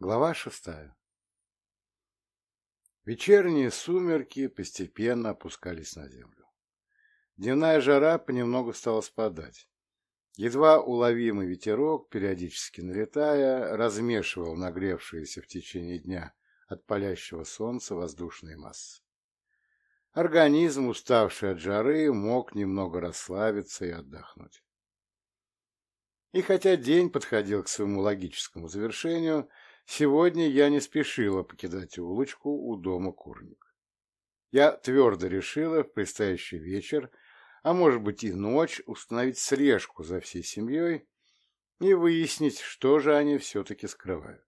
Глава шестая Вечерние сумерки постепенно опускались на землю. Дневная жара понемногу стала спадать. Едва уловимый ветерок, периодически налетая, размешивал нагревшиеся в течение дня от палящего солнца воздушные массы. Организм, уставший от жары, мог немного расслабиться и отдохнуть. И хотя день подходил к своему логическому завершению, сегодня я не спешила покидать улочку у дома Курник. Я твердо решила в предстоящий вечер, а может быть и ночь, установить слежку за всей семьей и выяснить, что же они все-таки скрывают.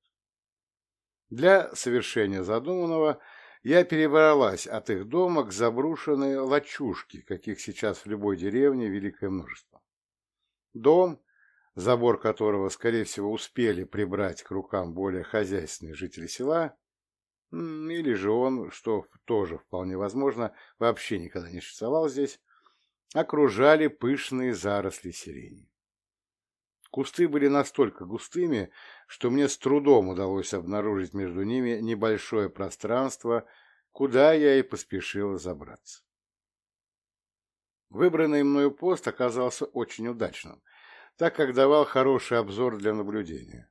Для совершения задуманного я перебралась от их дома к заброшенной лачушке, каких сейчас в любой деревне великое множество. Дом, забор которого, скорее всего, успели прибрать к рукам более хозяйственные жители села, или же он, что тоже вполне возможно, вообще никогда не существовал здесь, окружали пышные заросли сирени. Кусты были настолько густыми, что мне с трудом удалось обнаружить между ними небольшое пространство, куда я и поспешил забраться. Выбранный мною пост оказался очень удачным, так как давал хороший обзор для наблюдения.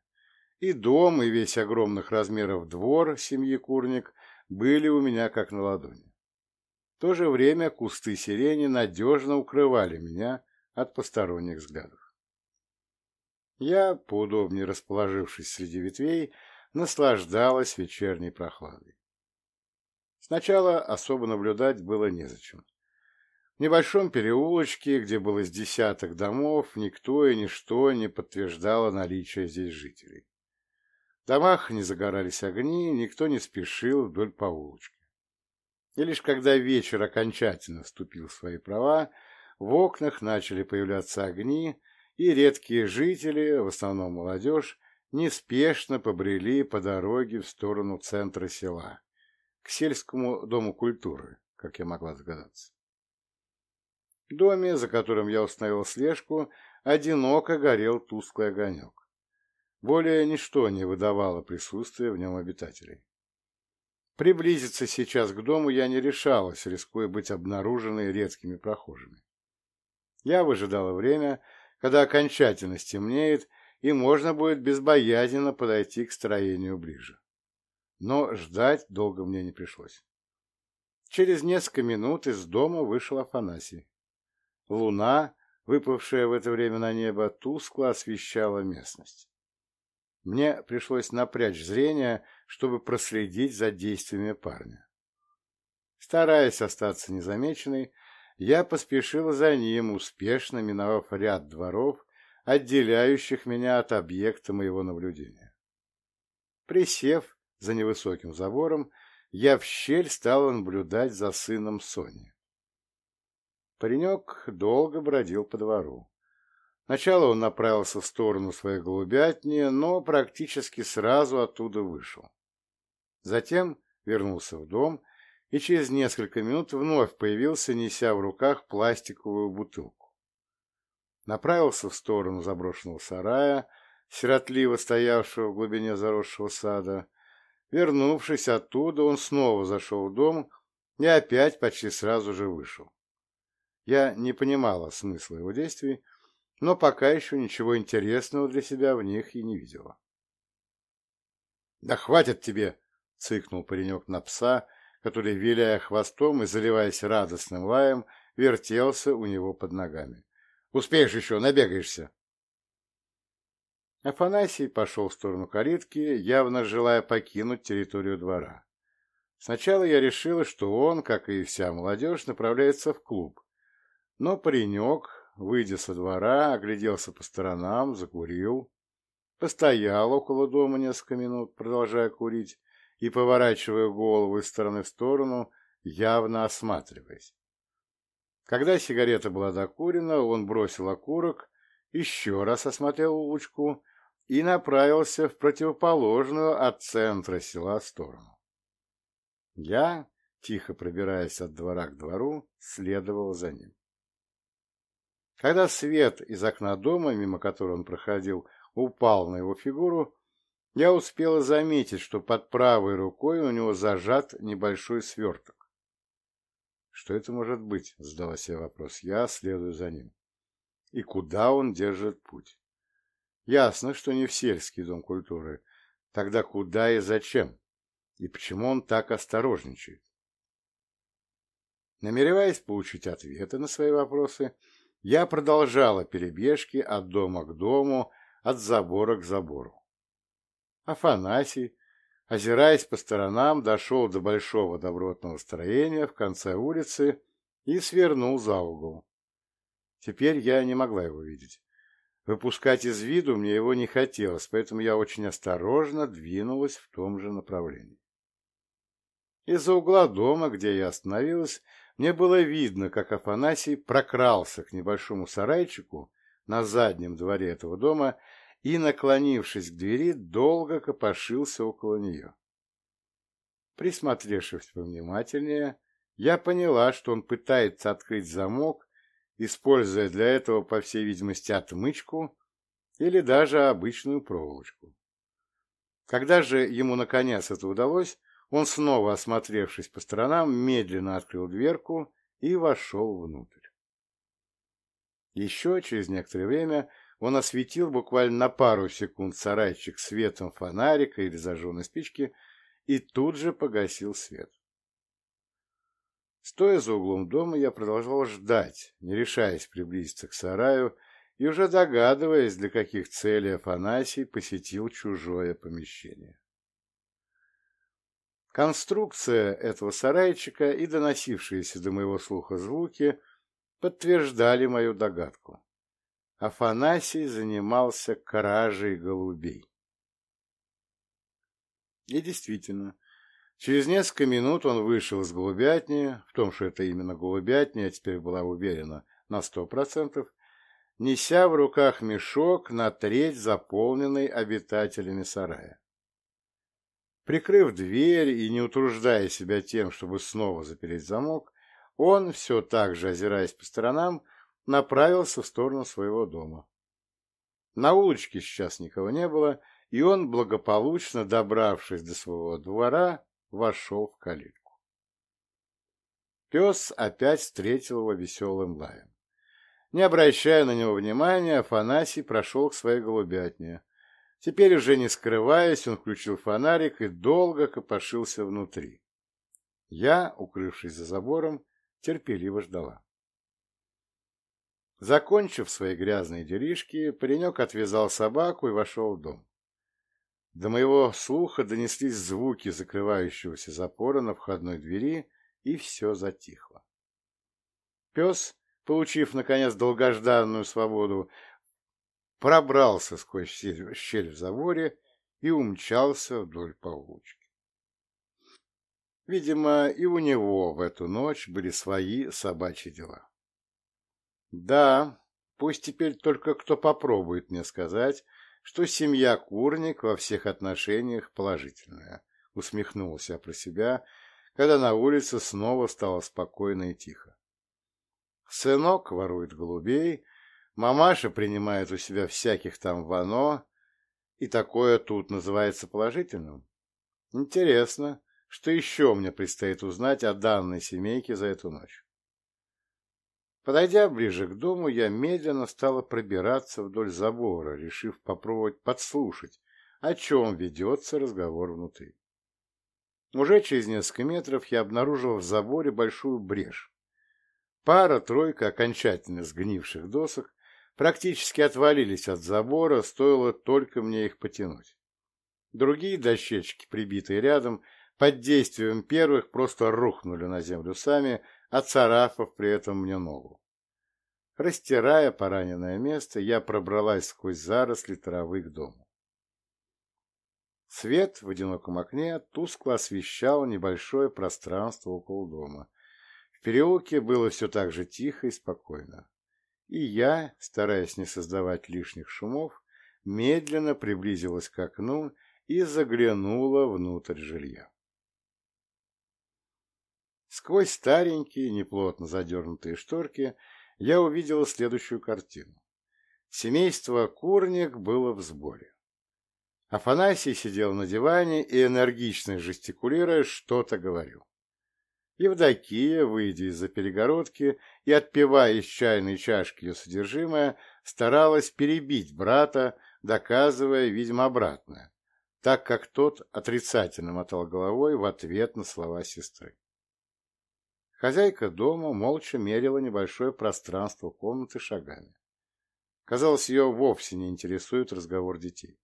И дом, и весь огромных размеров двор семьи Курник были у меня как на ладони. В то же время кусты сирени надежно укрывали меня от посторонних взглядов. Я, поудобнее расположившись среди ветвей, наслаждалась вечерней прохладой. Сначала особо наблюдать было незачем. В небольшом переулочке, где было с десяток домов, никто и ничто не подтверждало наличие здесь жителей. В домах не загорались огни, никто не спешил вдоль по улочке. И лишь когда вечер окончательно вступил в свои права, в окнах начали появляться огни, и редкие жители, в основном молодежь, неспешно побрели по дороге в сторону центра села, к сельскому дому культуры, как я могла догадаться. Доме, за которым я установил слежку, одиноко горел тусклый огонек. Более ничто не выдавало присутствия в нем обитателей. Приблизиться сейчас к дому я не решалась, рискуя быть обнаруженной редкими прохожими. Я выжидала время, когда окончательно стемнеет, и можно будет безбоязненно подойти к строению ближе. Но ждать долго мне не пришлось. Через несколько минут из дома вышел Афанасий. Луна, выпавшая в это время на небо, тускло освещала местность. Мне пришлось напрячь зрение, чтобы проследить за действиями парня. Стараясь остаться незамеченной, я поспешил за ним, успешно миновав ряд дворов, отделяющих меня от объекта моего наблюдения. Присев за невысоким забором, я в щель стал наблюдать за сыном Сони. Паренек долго бродил по двору. Сначала он направился в сторону своей голубятни, но практически сразу оттуда вышел. Затем вернулся в дом и через несколько минут вновь появился, неся в руках пластиковую бутылку. Направился в сторону заброшенного сарая, сиротливо стоявшего в глубине заросшего сада. Вернувшись оттуда, он снова зашел в дом и опять почти сразу же вышел. Я не понимала смысла его действий, но пока еще ничего интересного для себя в них и не видела. — Да хватит тебе! — цыкнул паренек на пса, который, виляя хвостом и заливаясь радостным лаем, вертелся у него под ногами. «Успеешь еще, набегаешься!» Афанасий пошел в сторону калитки, явно желая покинуть территорию двора. Сначала я решила, что он, как и вся молодежь, направляется в клуб. Но паренек, выйдя со двора, огляделся по сторонам, закурил, постоял около дома несколько минут, продолжая курить, и поворачивая голову из стороны в сторону, явно осматриваясь. Когда сигарета была докурена, он бросил окурок, еще раз осмотрел улочку и направился в противоположную от центра села сторону. Я, тихо пробираясь от двора к двору, следовал за ним. Когда свет из окна дома, мимо которого он проходил, упал на его фигуру, я успела заметить, что под правой рукой у него зажат небольшой сверток. «Что это может быть?» — задала себе вопрос. «Я следую за ним». «И куда он держит путь?» «Ясно, что не в сельский дом культуры. Тогда куда и зачем? И почему он так осторожничает?» Намереваясь получить ответы на свои вопросы, я продолжала перебежки от дома к дому, от забора к забору. Афанасий, озираясь по сторонам, дошел до большого добротного строения в конце улицы и свернул за угол. Теперь я не могла его видеть. Выпускать из виду мне его не хотелось, поэтому я очень осторожно двинулась в том же направлении. Из-за угла дома, где я остановилась, мне было видно, как Афанасий прокрался к небольшому сарайчику на заднем дворе этого дома и, наклонившись к двери, долго копошился около нее. Присмотревшись повнимательнее, я поняла, что он пытается открыть замок, используя для этого, по всей видимости, отмычку или даже обычную проволочку. Когда же ему наконец это удалось, он снова, осмотревшись по сторонам, медленно открыл дверку и вошел внутрь. Еще через некоторое время он осветил буквально на пару секунд сарайчик светом фонарика или зажженной спички и тут же погасил свет. Стоя за углом дома, я продолжал ждать, не решаясь приблизиться к сараю и уже догадываясь, для каких целей Афанасий посетил чужое помещение. Конструкция этого сарайчика и доносившиеся до моего слуха звуки подтверждали мою догадку. Афанасий занимался кражей голубей. И действительно, через несколько минут он вышел из голубятни, в том, что это именно голубятня, я теперь была уверена на сто процентов, неся в руках мешок на треть заполненный обитателями сарая. Прикрыв дверь и не утруждая себя тем, чтобы снова запереть замок, он, все так же озираясь по сторонам, направился в сторону своего дома. На улочке сейчас никого не было, и он, благополучно добравшись до своего двора, вошел в калитку. Пес опять встретил его веселым лаем. Не обращая на него внимания, Афанасий прошел к своей голубятне, Теперь уже не скрываясь, он включил фонарик и долго копошился внутри. Я, укрывшись за забором, терпеливо ждала. Закончив свои грязные делишки, паренек отвязал собаку и вошел в дом. До моего слуха донеслись звуки закрывающегося запора на входной двери, и все затихло. Пес, получив, наконец, долгожданную свободу, пробрался сквозь щель в заборе и умчался вдоль получки. Видимо, и у него в эту ночь были свои собачьи дела. Да, пусть теперь только кто попробует мне сказать, что семья Курник во всех отношениях положительная, усмехнулся про себя, когда на улице снова стало спокойно и тихо. Сынок ворует голубей, Мамаша принимает у себя всяких там вано, и такое тут называется положительным. Интересно, что еще мне предстоит узнать о данной семейке за эту ночь. Подойдя ближе к дому, я медленно стала пробираться вдоль забора, решив попробовать подслушать, о чем ведется разговор внутри. Уже через несколько метров я обнаружил в заборе большую брешь. Пара-тройка окончательно сгнивших досок практически отвалились от забора, стоило только мне их потянуть. Другие дощечки, прибитые рядом, под действием первых просто рухнули на землю сами, оцарапав при этом мне ногу. Растирая пораненное место, я пробралась сквозь заросли травы к дому. Свет в одиноком окне тускло освещал небольшое пространство около дома. В переулке было все так же тихо и спокойно и я, стараясь не создавать лишних шумов, медленно приблизилась к окну и заглянула внутрь жилья. Сквозь старенькие, неплотно задернутые шторки я увидела следующую картину. Семейство Курник было в сборе. Афанасий сидел на диване и, энергично жестикулируя, что-то говорил. Евдокия, выйдя из-за перегородки и отпивая из чайной чашки ее содержимое, старалась перебить брата, доказывая, видимо, обратное, так как тот отрицательно мотал головой в ответ на слова сестры. Хозяйка дома молча мерила небольшое пространство комнаты шагами. Казалось, ее вовсе не интересует разговор детей.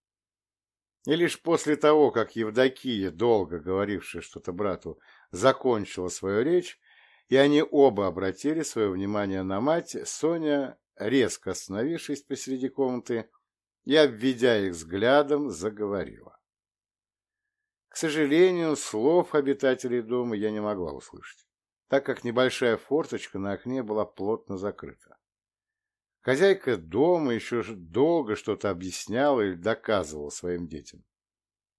И лишь после того, как Евдокия, долго говорившая что-то брату, закончила свою речь, и они оба обратили свое внимание на мать, Соня, резко остановившись посреди комнаты и, обведя их взглядом, заговорила. К сожалению, слов обитателей дома я не могла услышать, так как небольшая форточка на окне была плотно закрыта. Хозяйка дома еще долго что-то объясняла или доказывала своим детям.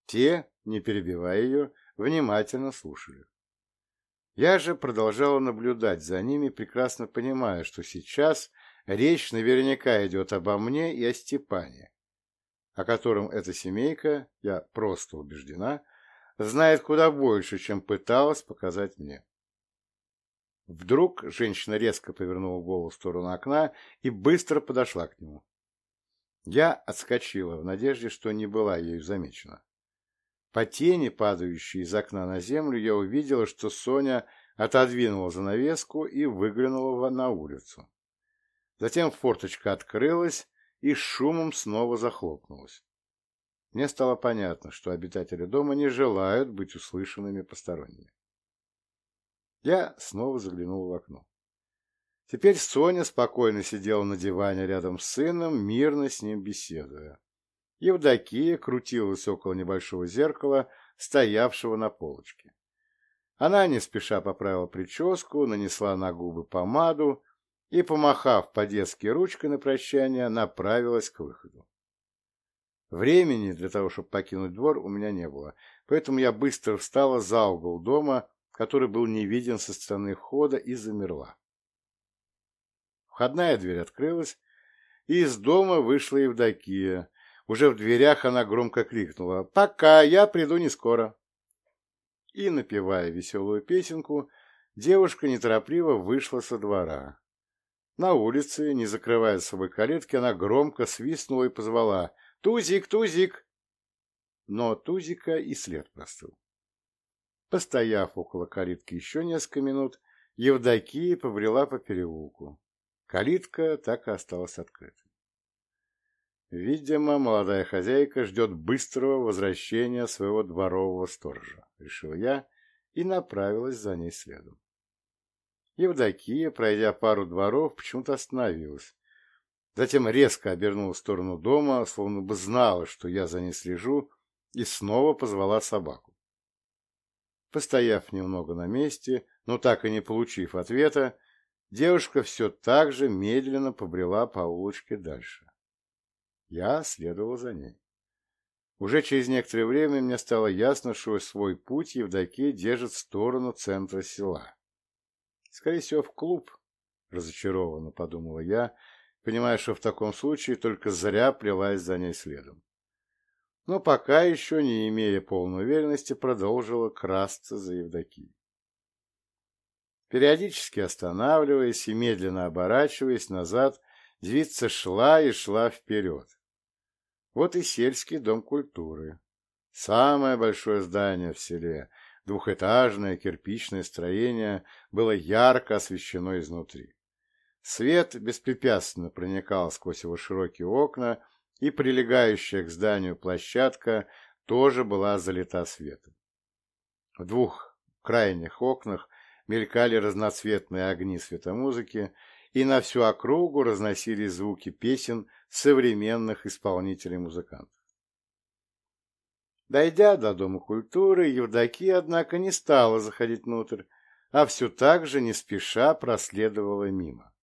Те, не перебивая ее, внимательно слушали. Я же продолжала наблюдать за ними, прекрасно понимая, что сейчас речь наверняка идет обо мне и о Степане, о котором эта семейка, я просто убеждена, знает куда больше, чем пыталась показать мне. Вдруг женщина резко повернула голову в сторону окна и быстро подошла к нему. Я отскочила в надежде, что не была ею замечена. По тени, падающей из окна на землю, я увидела, что Соня отодвинула занавеску и выглянула на улицу. Затем форточка открылась и шумом снова захлопнулась. Мне стало понятно, что обитатели дома не желают быть услышанными посторонними. Я снова заглянул в окно. Теперь Соня спокойно сидела на диване рядом с сыном, мирно с ним беседуя. Евдокия крутилась около небольшого зеркала, стоявшего на полочке. Она не спеша поправила прическу, нанесла на губы помаду и, помахав по-детски ручкой на прощание, направилась к выходу. Времени для того, чтобы покинуть двор, у меня не было, поэтому я быстро встала за угол дома, который был не виден со стороны входа, и замерла. Входная дверь открылась, и из дома вышла Евдокия. Уже в дверях она громко крикнула «Пока, я приду не скоро». И, напевая веселую песенку, девушка неторопливо вышла со двора. На улице, не закрывая собой калитки, она громко свистнула и позвала «Тузик, Тузик!». Но Тузика и след простыл. Постояв около калитки еще несколько минут, Евдокия побрела по переулку. Калитка так и осталась открытой. Видимо, молодая хозяйка ждет быстрого возвращения своего дворового сторожа, решил я и направилась за ней следом. Евдокия, пройдя пару дворов, почему-то остановилась. Затем резко обернулась в сторону дома, словно бы знала, что я за ней слежу, и снова позвала собаку. Постояв немного на месте, но так и не получив ответа, девушка все так же медленно побрела по улочке дальше. Я следовал за ней. Уже через некоторое время мне стало ясно, что свой путь Евдокия держит в сторону центра села. Скорее всего, в клуб, разочарованно подумала я, понимая, что в таком случае только зря плелась за ней следом но пока еще, не имея полной уверенности, продолжила красться за Евдокией. Периодически останавливаясь и медленно оборачиваясь назад, девица шла и шла вперед. Вот и сельский дом культуры. Самое большое здание в селе, двухэтажное кирпичное строение, было ярко освещено изнутри. Свет беспрепятственно проникал сквозь его широкие окна, и прилегающая к зданию площадка тоже была залита светом. В двух крайних окнах мелькали разноцветные огни светомузыки, и на всю округу разносились звуки песен современных исполнителей-музыкантов. Дойдя до Дома культуры, Евдокия, однако, не стала заходить внутрь, а все так же не спеша проследовала мимо.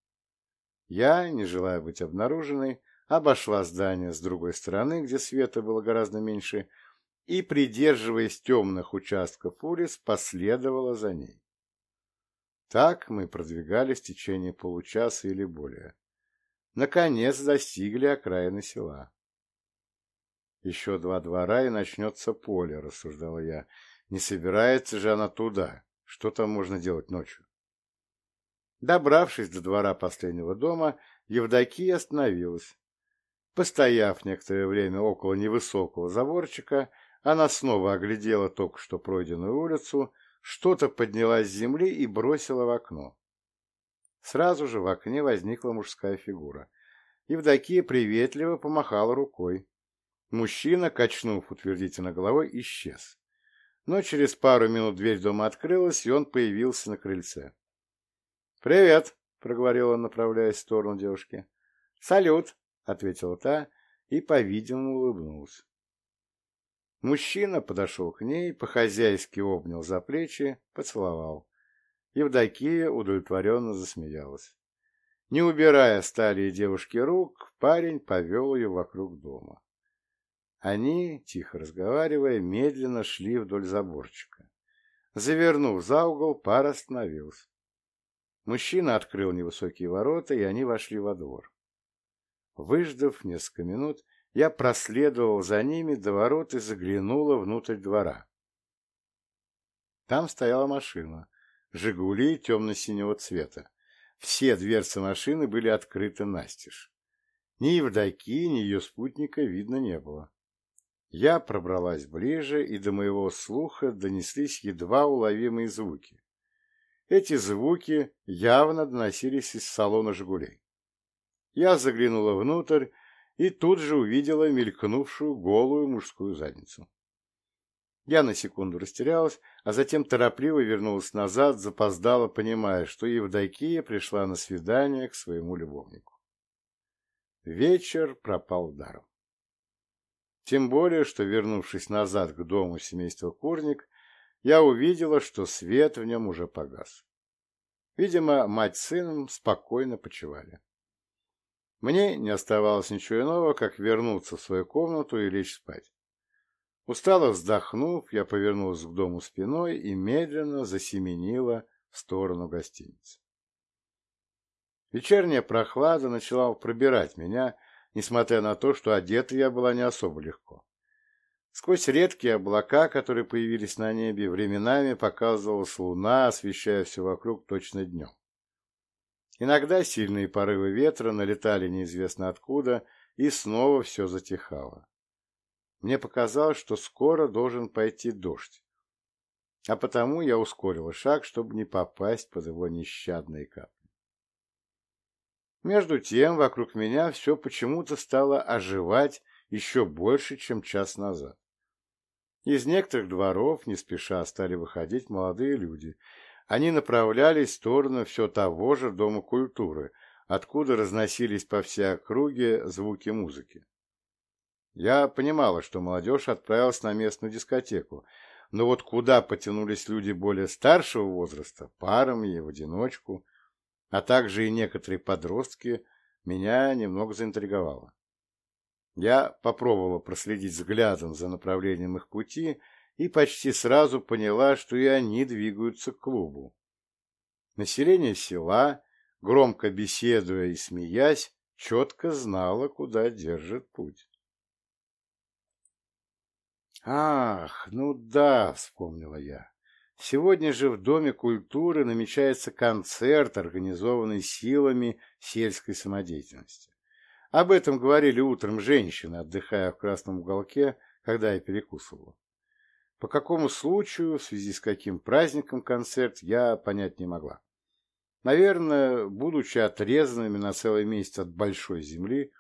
Я, не желая быть обнаруженной, обошла здание с другой стороны, где света было гораздо меньше, и, придерживаясь темных участков улиц, последовала за ней. Так мы продвигались в течение получаса или более. Наконец достигли окраины села. Еще два двора, и начнется поле, рассуждала я. Не собирается же она туда. Что там можно делать ночью? Добравшись до двора последнего дома, Евдокия остановилась. Постояв некоторое время около невысокого заборчика, она снова оглядела только что пройденную улицу, что-то подняла с земли и бросила в окно. Сразу же в окне возникла мужская фигура. Евдокия приветливо помахала рукой. Мужчина, качнув утвердительно головой, исчез. Но через пару минут дверь дома открылась, и он появился на крыльце. «Привет!» — проговорил он, направляясь в сторону девушки. «Салют!» — ответила та и, по-видимому, улыбнулась. Мужчина подошел к ней, по-хозяйски обнял за плечи, поцеловал. Евдокия удовлетворенно засмеялась. Не убирая стали девушки рук, парень повел ее вокруг дома. Они, тихо разговаривая, медленно шли вдоль заборчика. Завернув за угол, пара остановилась. Мужчина открыл невысокие ворота, и они вошли во двор. Выждав несколько минут, я проследовал за ними до ворот и заглянула внутрь двора. Там стояла машина, «Жигули» темно-синего цвета. Все дверцы машины были открыты настежь. Ни Евдокии, ни ее спутника видно не было. Я пробралась ближе, и до моего слуха донеслись едва уловимые звуки. Эти звуки явно доносились из салона «Жигулей». Я заглянула внутрь и тут же увидела мелькнувшую голую мужскую задницу. Я на секунду растерялась, а затем торопливо вернулась назад, запоздала, понимая, что Евдокия пришла на свидание к своему любовнику. Вечер пропал даром. Тем более, что, вернувшись назад к дому семейства Курник, я увидела, что свет в нем уже погас. Видимо, мать с сыном спокойно почивали. Мне не оставалось ничего иного, как вернуться в свою комнату и лечь спать. Устало вздохнув, я повернулась к дому спиной и медленно засеменила в сторону гостиницы. Вечерняя прохлада начала пробирать меня, несмотря на то, что одета я была не особо легко. Сквозь редкие облака, которые появились на небе, временами показывалась луна, освещая все вокруг точно днем. Иногда сильные порывы ветра налетали неизвестно откуда, и снова все затихало. Мне показалось, что скоро должен пойти дождь, а потому я ускорила шаг, чтобы не попасть под его нещадные капли. Между тем, вокруг меня все почему-то стало оживать еще больше, чем час назад. Из некоторых дворов не спеша стали выходить молодые люди. Они направлялись в сторону все того же Дома культуры, откуда разносились по всей округе звуки музыки. Я понимала, что молодежь отправилась на местную дискотеку, но вот куда потянулись люди более старшего возраста, парами и в одиночку, а также и некоторые подростки, меня немного заинтриговало. Я попробовала проследить взглядом за направлением их пути и почти сразу поняла, что и они двигаются к клубу. Население села, громко беседуя и смеясь, четко знало, куда держит путь. «Ах, ну да», — вспомнила я. «Сегодня же в Доме культуры намечается концерт, организованный силами сельской самодеятельности. Об этом говорили утром женщины, отдыхая в красном уголке, когда я перекусывала. По какому случаю, в связи с каким праздником концерт, я понять не могла. Наверное, будучи отрезанными на целый месяц от большой земли,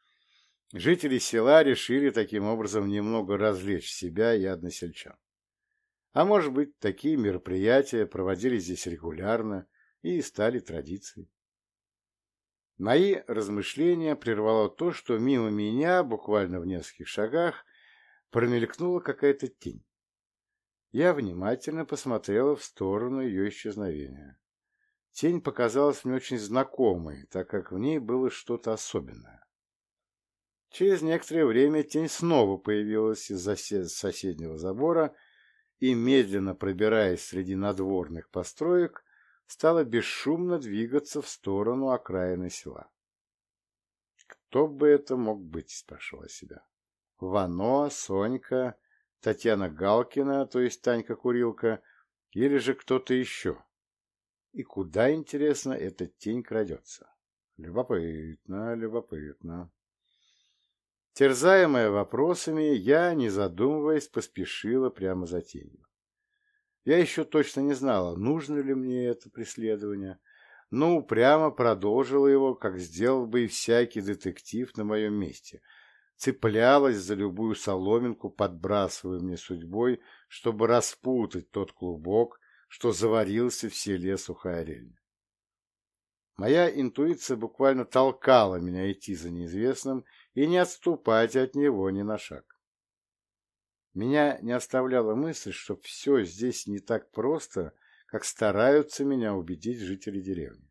жители села решили таким образом немного развлечь себя и односельчан. А может быть, такие мероприятия проводились здесь регулярно и стали традицией. Мои размышления прервало то, что мимо меня, буквально в нескольких шагах, промелькнула какая-то тень. Я внимательно посмотрела в сторону ее исчезновения. Тень показалась мне очень знакомой, так как в ней было что-то особенное. Через некоторое время тень снова появилась из-за соседнего забора и, медленно пробираясь среди надворных построек, стала бесшумно двигаться в сторону окраины села. «Кто бы это мог быть?» – спрашивала себя. Вано, Сонька, Татьяна Галкина, то есть Танька Курилка, или же кто-то еще. И куда, интересно, эта тень крадется? Любопытно, любопытно. Терзаемая вопросами, я, не задумываясь, поспешила прямо за тенью. Я еще точно не знала, нужно ли мне это преследование, но упрямо продолжила его, как сделал бы и всякий детектив на моем месте. Цеплялась за любую соломинку, подбрасывая мне судьбой, чтобы распутать тот клубок, что заварился в селе Сухарельня. Моя интуиция буквально толкала меня идти за неизвестным и не отступать от него ни на шаг. Меня не оставляла мысль, что все здесь не так просто, как стараются меня убедить жители деревни.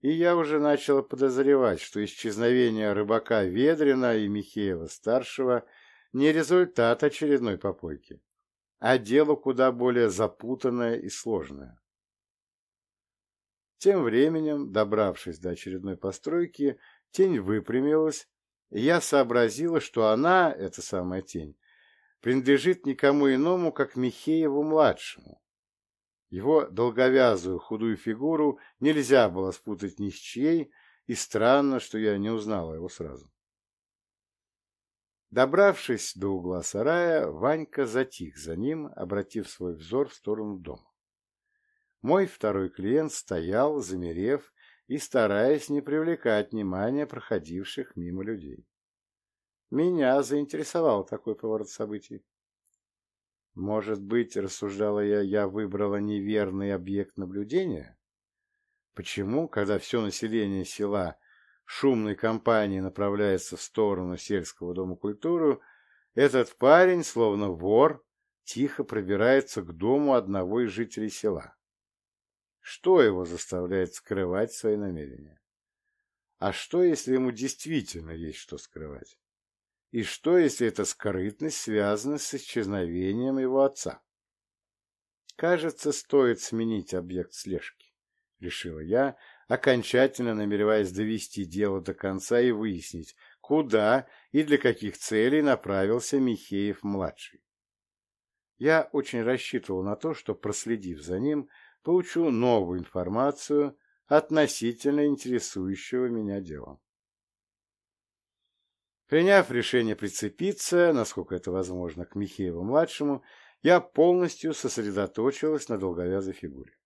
И я уже начала подозревать, что исчезновение рыбака Ведрина и Михеева-старшего не результат очередной попойки, а дело куда более запутанное и сложное. Тем временем, добравшись до очередной постройки, тень выпрямилась, и я сообразила, что она, эта самая тень, принадлежит никому иному, как Михееву-младшему. Его долговязую худую фигуру нельзя было спутать ни с чьей, и странно, что я не узнала его сразу. Добравшись до угла сарая, Ванька затих за ним, обратив свой взор в сторону дома. Мой второй клиент стоял, замерев и стараясь не привлекать внимания проходивших мимо людей. Меня заинтересовал такой поворот событий. Может быть, рассуждала я, я выбрала неверный объект наблюдения? Почему, когда все население села шумной компанией направляется в сторону сельского дома культуры, этот парень, словно вор, тихо пробирается к дому одного из жителей села? Что его заставляет скрывать свои намерения? А что, если ему действительно есть что скрывать? И что, если эта скрытность связана с исчезновением его отца? Кажется, стоит сменить объект слежки, решила я, окончательно намереваясь довести дело до конца и выяснить, куда и для каких целей направился Михеев-младший. Я очень рассчитывал на то, что, проследив за ним, получу новую информацию относительно интересующего меня дела. Приняв решение прицепиться, насколько это возможно, к Михееву-младшему, я полностью сосредоточилась на долговязой фигуре.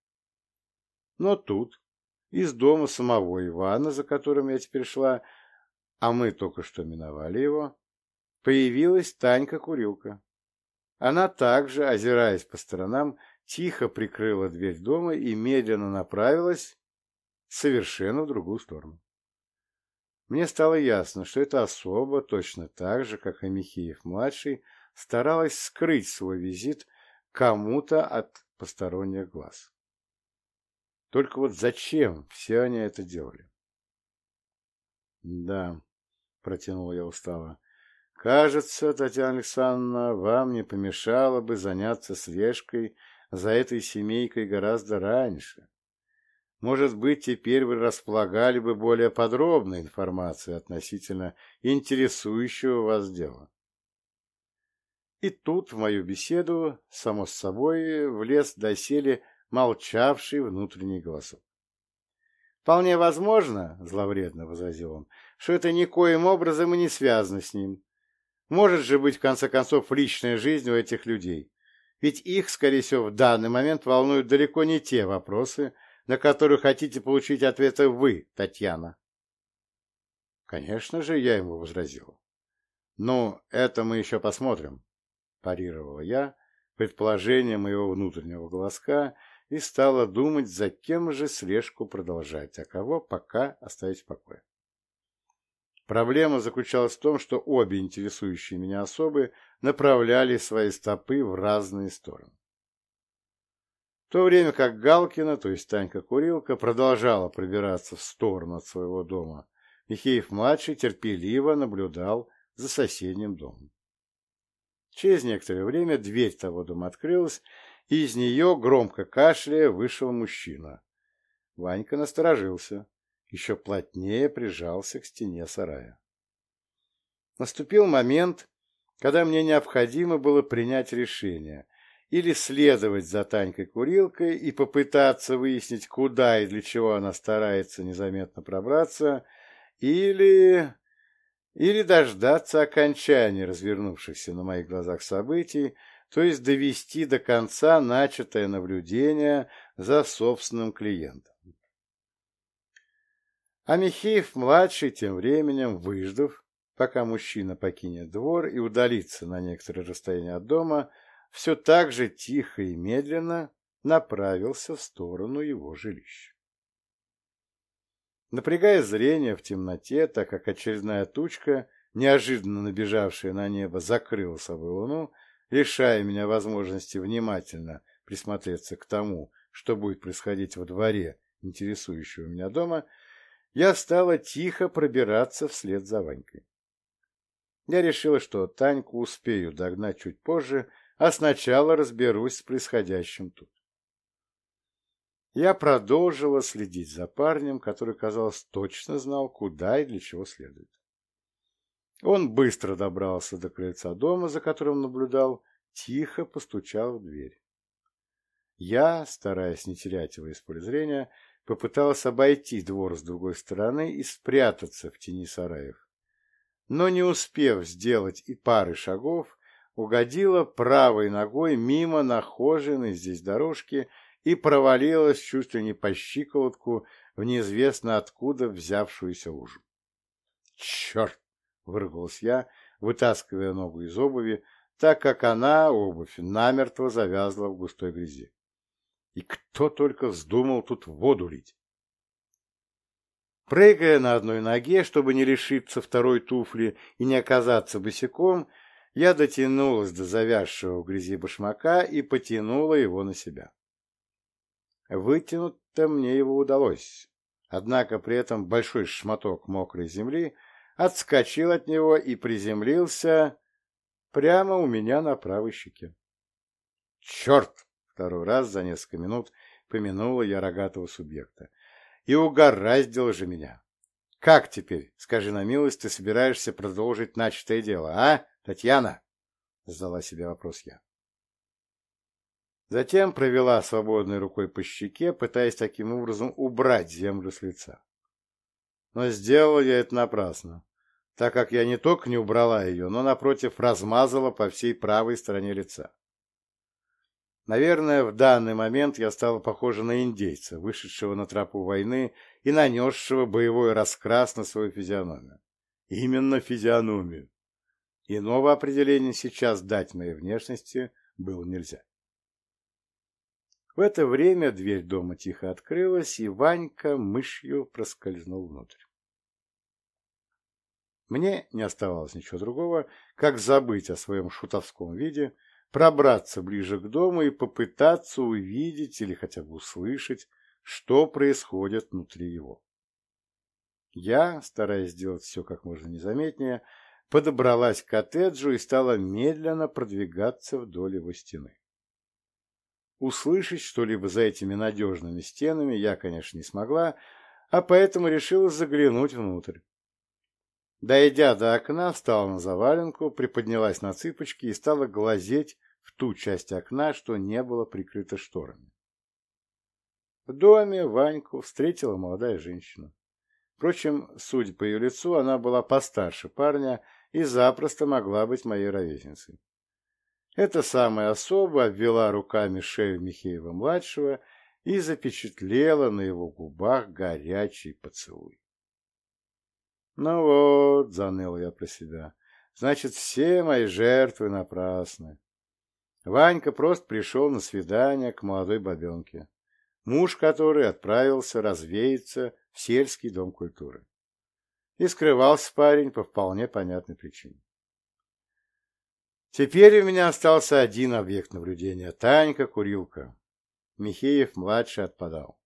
Но тут, из дома самого Ивана, за которым я теперь шла, а мы только что миновали его, появилась Танька-курилка. Она также, озираясь по сторонам, тихо прикрыла дверь дома и медленно направилась совершенно в другую сторону. Мне стало ясно, что эта особа, точно так же, как и Михеев-младший, старалась скрыть свой визит кому-то от посторонних глаз. Только вот зачем все они это делали? Да, протянул я устало. Кажется, Татьяна Александровна, вам не помешало бы заняться слежкой за этой семейкой гораздо раньше. Может быть, теперь вы располагали бы более подробной информацией относительно интересующего вас дела. И тут в мою беседу, само с собой, влез доселе молчавший внутренний голосок. «Вполне возможно, — зловредно возразил он, — что это никоим образом и не связано с ним. Может же быть, в конце концов, личная жизнь у этих людей. Ведь их, скорее всего, в данный момент волнуют далеко не те вопросы, на которые хотите получить ответы вы, Татьяна. Конечно же, я ему возразил. Ну, это мы еще посмотрим, парировала я предположение моего внутреннего голоска и стала думать, за кем же слежку продолжать, а кого пока оставить в покое. Проблема заключалась в том, что обе интересующие меня особы направляли свои стопы в разные стороны. В то время как Галкина, то есть Танька-курилка, продолжала пробираться в сторону от своего дома, Михеев-младший терпеливо наблюдал за соседним домом. Через некоторое время дверь того дома открылась, и из нее, громко кашляя, вышел мужчина. Ванька насторожился еще плотнее прижался к стене сарая. Наступил момент, когда мне необходимо было принять решение или следовать за Танькой-курилкой и попытаться выяснить, куда и для чего она старается незаметно пробраться, или... или дождаться окончания развернувшихся на моих глазах событий, то есть довести до конца начатое наблюдение за собственным клиентом. А Михеев-младший тем временем, выждав, пока мужчина покинет двор и удалится на некоторое расстояние от дома, все так же тихо и медленно направился в сторону его жилища. Напрягая зрение в темноте, так как очередная тучка, неожиданно набежавшая на небо, закрыла собой луну, лишая меня возможности внимательно присмотреться к тому, что будет происходить во дворе интересующего меня дома, я стала тихо пробираться вслед за Ванькой. Я решила, что Таньку успею догнать чуть позже, а сначала разберусь с происходящим тут. Я продолжила следить за парнем, который, казалось, точно знал, куда и для чего следует. Он быстро добрался до крыльца дома, за которым наблюдал, тихо постучал в дверь. Я, стараясь не терять его из поля зрения, попыталась обойти двор с другой стороны и спрятаться в тени сараев. Но не успев сделать и пары шагов, угодила правой ногой мимо нахоженной здесь дорожки и провалилась чуть ли не по щиколотку в неизвестно откуда взявшуюся лужу. «Черт!» — выругался я, вытаскивая ногу из обуви, так как она, обувь, намертво завязла в густой грязи. И кто только вздумал тут воду лить. Прыгая на одной ноге, чтобы не лишиться второй туфли и не оказаться босиком, я дотянулась до завязшего в грязи башмака и потянула его на себя. Вытянуть-то мне его удалось, однако при этом большой шматок мокрой земли отскочил от него и приземлился прямо у меня на правой щеке. «Черт!» Второй раз за несколько минут помянула я рогатого субъекта. И угораздило же меня. Как теперь, скажи на милость, ты собираешься продолжить начатое дело, а, Татьяна? Задала себе вопрос я. Затем провела свободной рукой по щеке, пытаясь таким образом убрать землю с лица. Но сделала я это напрасно, так как я не только не убрала ее, но, напротив, размазала по всей правой стороне лица. Наверное, в данный момент я стала похожа на индейца, вышедшего на тропу войны и нанесшего боевой раскрас на свою физиономию. Именно физиономию. Иного определения сейчас дать моей внешности было нельзя. В это время дверь дома тихо открылась, и Ванька мышью проскользнул внутрь. Мне не оставалось ничего другого, как забыть о своем шутовском виде, пробраться ближе к дому и попытаться увидеть или хотя бы услышать, что происходит внутри его. Я, стараясь сделать все как можно незаметнее, подобралась к коттеджу и стала медленно продвигаться вдоль его стены. Услышать что-либо за этими надежными стенами я, конечно, не смогла, а поэтому решила заглянуть внутрь. Дойдя до окна, встала на заваленку, приподнялась на цыпочки и стала глазеть в ту часть окна, что не было прикрыто шторами. В доме Ваньку встретила молодая женщина. Впрочем, судя по ее лицу, она была постарше парня и запросто могла быть моей ровесницей. Эта самая особа обвела руками шею Михеева-младшего и запечатлела на его губах горячий поцелуй. Ну вот, заныл я про себя, значит, все мои жертвы напрасны. Ванька просто пришел на свидание к молодой бабенке, муж которой отправился развеяться в сельский дом культуры. И скрывался парень по вполне понятной причине. Теперь у меня остался один объект наблюдения — Танька-курилка. Михеев-младший отпадал.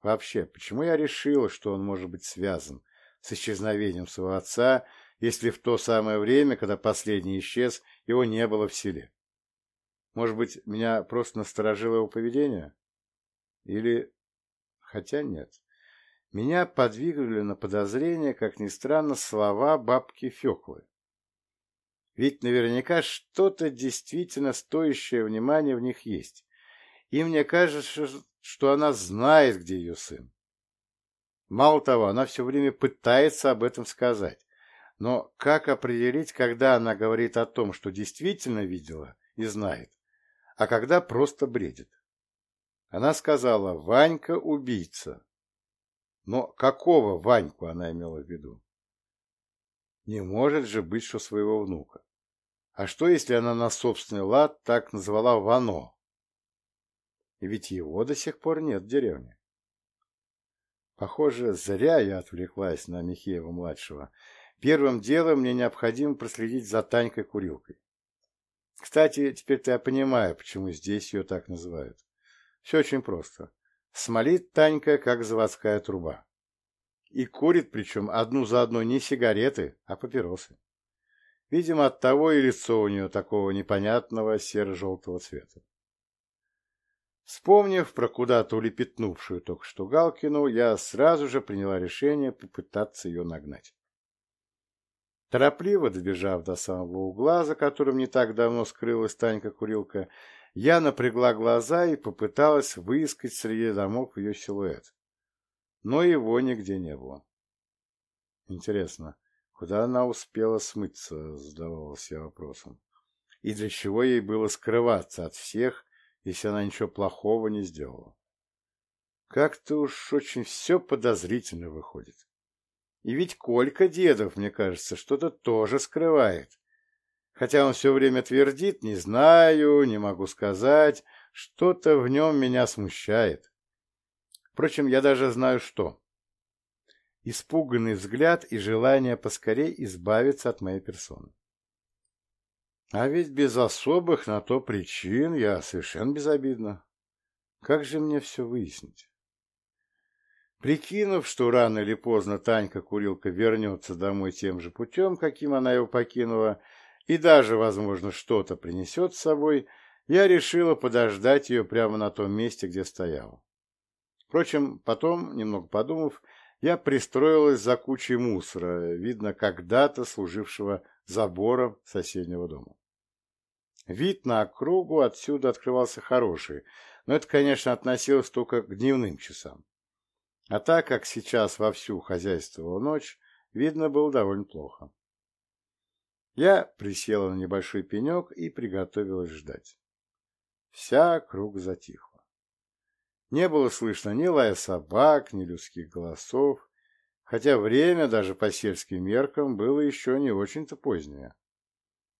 Вообще, почему я решила, что он может быть связан с исчезновением своего отца, если в то самое время, когда последний исчез, его не было в селе. Может быть, меня просто насторожило его поведение? Или... Хотя нет. Меня подвигали на подозрение, как ни странно, слова бабки Феклы. Ведь наверняка что-то действительно стоящее внимания в них есть. И мне кажется, что она знает, где ее сын. Мало того, она все время пытается об этом сказать. Но как определить, когда она говорит о том, что действительно видела и знает, а когда просто бредит? Она сказала «Ванька убийца». Но какого Ваньку она имела в виду? Не может же быть, что своего внука. А что, если она на собственный лад так назвала Вано? Ведь его до сих пор нет в деревне. Похоже, зря я отвлеклась на Михеева-младшего. Первым делом мне необходимо проследить за Танькой-курилкой. Кстати, теперь-то я понимаю, почему здесь ее так называют. Все очень просто. Смолит Танька, как заводская труба. И курит, причем, одну за одной не сигареты, а папиросы. Видимо, от того и лицо у нее такого непонятного серо-желтого цвета. Вспомнив про куда-то улепетнувшую только что Галкину, я сразу же приняла решение попытаться ее нагнать. Торопливо добежав до самого угла, за которым не так давно скрылась Танька-курилка, я напрягла глаза и попыталась выискать среди домов ее силуэт. Но его нигде не было. Интересно, куда она успела смыться, задавался я вопросом. И для чего ей было скрываться от всех, если она ничего плохого не сделала? Как-то уж очень все подозрительно выходит. И ведь Колька Дедов, мне кажется, что-то тоже скрывает. Хотя он все время твердит «не знаю», «не могу сказать», что-то в нем меня смущает. Впрочем, я даже знаю что. Испуганный взгляд и желание поскорей избавиться от моей персоны. А ведь без особых на то причин я совершенно безобидна. Как же мне все выяснить? Прикинув, что рано или поздно Танька-курилка вернется домой тем же путем, каким она его покинула, и даже, возможно, что-то принесет с собой, я решила подождать ее прямо на том месте, где стояла. Впрочем, потом, немного подумав, я пристроилась за кучей мусора, видно, когда-то служившего забором соседнего дома. Вид на округу отсюда открывался хороший, но это, конечно, относилось только к дневным часам. А так как сейчас вовсю хозяйствовала ночь, видно было довольно плохо. Я присела на небольшой пенек и приготовилась ждать. Вся круг затихла. Не было слышно ни лая собак, ни людских голосов, хотя время, даже по сельским меркам, было еще не очень-то позднее.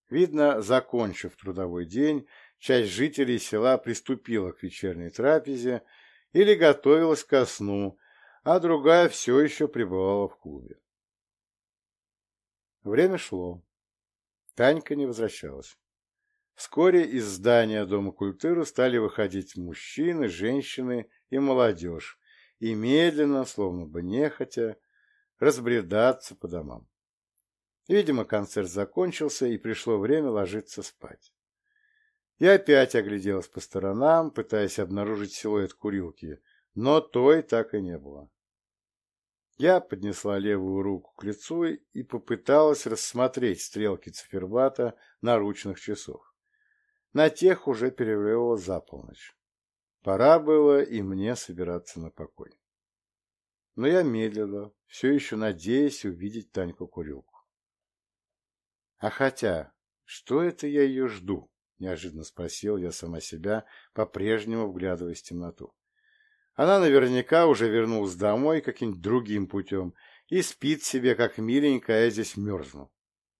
Видно, закончив трудовой день, часть жителей села приступила к вечерней трапезе или готовилась ко сну, а другая все еще пребывала в клубе. Время шло. Танька не возвращалась. Вскоре из здания Дома культуры стали выходить мужчины, женщины и молодежь, и медленно, словно бы нехотя, разбредаться по домам. Видимо, концерт закончился, и пришло время ложиться спать. Я опять огляделась по сторонам, пытаясь обнаружить силуэт курилки, но той так и не было. Я поднесла левую руку к лицу и попыталась рассмотреть стрелки циферблата наручных часов. На тех уже перевело за полночь. Пора было и мне собираться на покой. Но я медлила, все еще надеясь увидеть Таньку-курилку. А хотя, что это я ее жду? Неожиданно спросил я сама себя, по-прежнему вглядываясь в темноту. Она наверняка уже вернулась домой каким-нибудь другим путем и спит себе, как миленькая, а я здесь мерзну.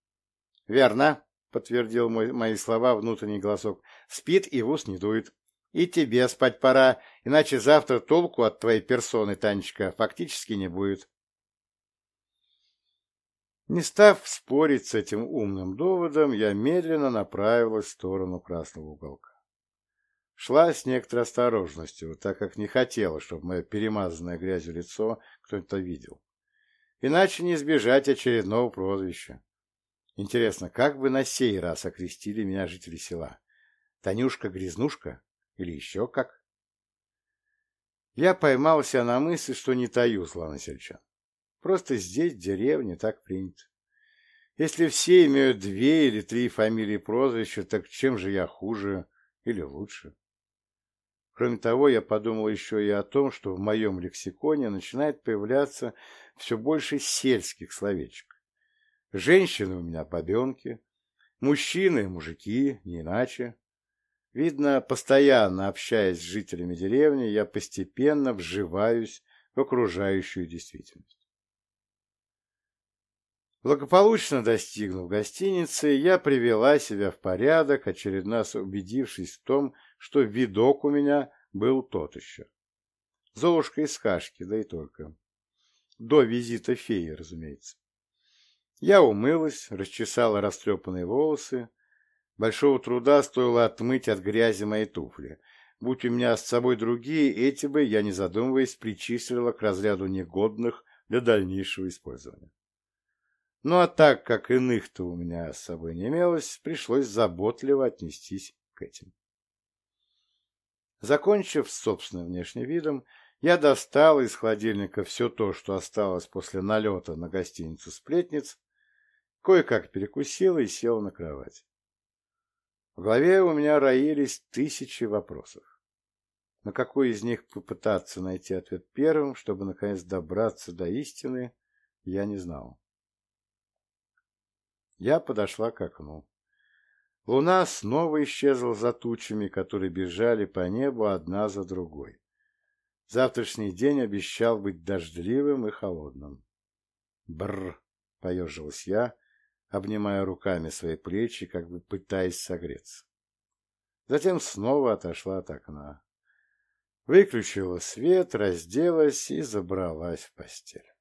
— Верно, — подтвердил мой, мои слова внутренний голосок. — Спит и в ус не дует. И тебе спать пора, иначе завтра толку от твоей персоны, Танечка, фактически не будет. Не став спорить с этим умным доводом, я медленно направилась в сторону красного уголка. Шла с некоторой осторожностью, так как не хотела, чтобы мое перемазанное грязью лицо кто-то видел. Иначе не избежать очередного прозвища. Интересно, как бы на сей раз окрестили меня жители села? Танюшка-грязнушка? Или еще как? Я поймался на мысли, что не таю зла на сельчан. Просто здесь, в деревне, так принято. Если все имеют две или три фамилии прозвища, так чем же я хуже или лучше? Кроме того, я подумал еще и о том, что в моем лексиконе начинает появляться все больше сельских словечек. Женщины у меня бабенки, мужчины – мужики, не иначе. Видно, постоянно общаясь с жителями деревни, я постепенно вживаюсь в окружающую действительность. Благополучно достигнув гостиницы, я привела себя в порядок, очередной раз убедившись в том, что видок у меня был тот еще. Золушка из сказки, да и только. До визита феи, разумеется. Я умылась, расчесала растрепанные волосы. Большого труда стоило отмыть от грязи мои туфли. Будь у меня с собой другие, эти бы, я не задумываясь, причислила к разряду негодных для дальнейшего использования. Ну а так как иных-то у меня с собой не имелось, пришлось заботливо отнестись к этим. Закончив с собственным внешним видом, я достал из холодильника все то, что осталось после налета на гостиницу «Сплетниц», кое-как перекусил и сел на кровать. В голове у меня роились тысячи вопросов. На какой из них попытаться найти ответ первым, чтобы наконец добраться до истины, я не знал. Я подошла к окну. Луна снова исчезла за тучами, которые бежали по небу одна за другой. Завтрашний день обещал быть дождливым и холодным. Бррр, поежилась я, обнимая руками свои плечи, как бы пытаясь согреться. Затем снова отошла от окна. Выключила свет, разделась и забралась в постель.